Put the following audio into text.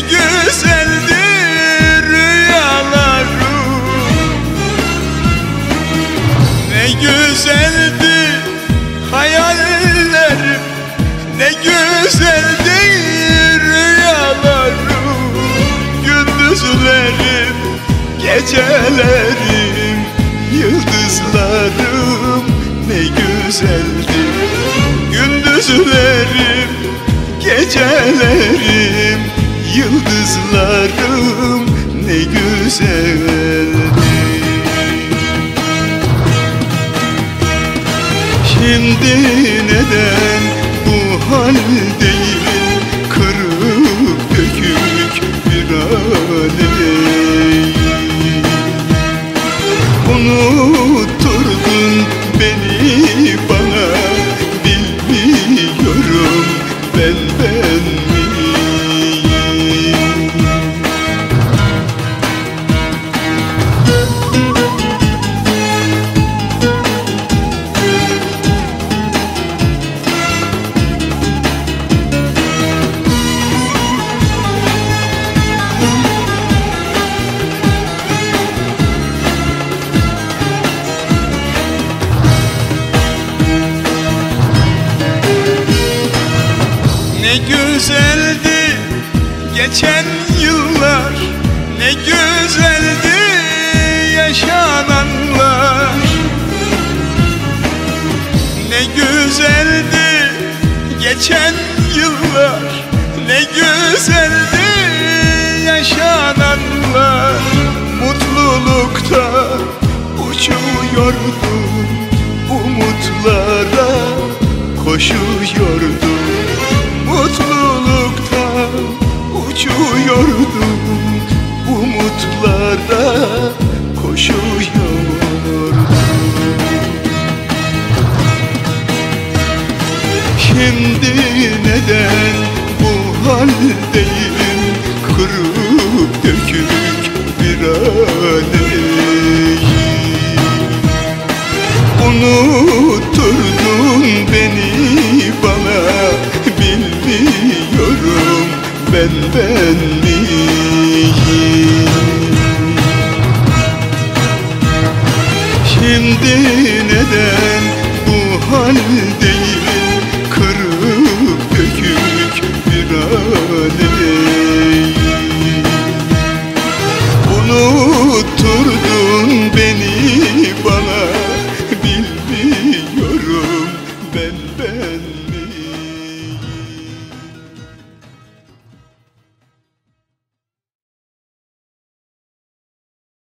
hayallerim Ne güzeldi rüyalarım. Ne güzeldi hayallerim Ne güzeldi rüyalarım. Gündüzlerim, gecelerim Yıldızlarım. Ne güzeldi Gündüzlerim, gecelerim Yıldızlarım ne güzeldi Şimdi neden bu haldeyim Ne güzeldi geçen yıllar Ne güzeldi yaşananlar. Ne güzeldi geçen yıllar Ne güzeldi yaşananlar. Mutlulukta uçuyordum Umutlara koşuyordum uçuyordum Umutlara koşuyordum Şimdi neden bu haldeyim? Kırık dökük bir haleyim Unutturdun beni bana Bilmiyorum ben ben şimdi neden bu haldeyim? Kırık dökük bir haldeyim. Unutturdun beni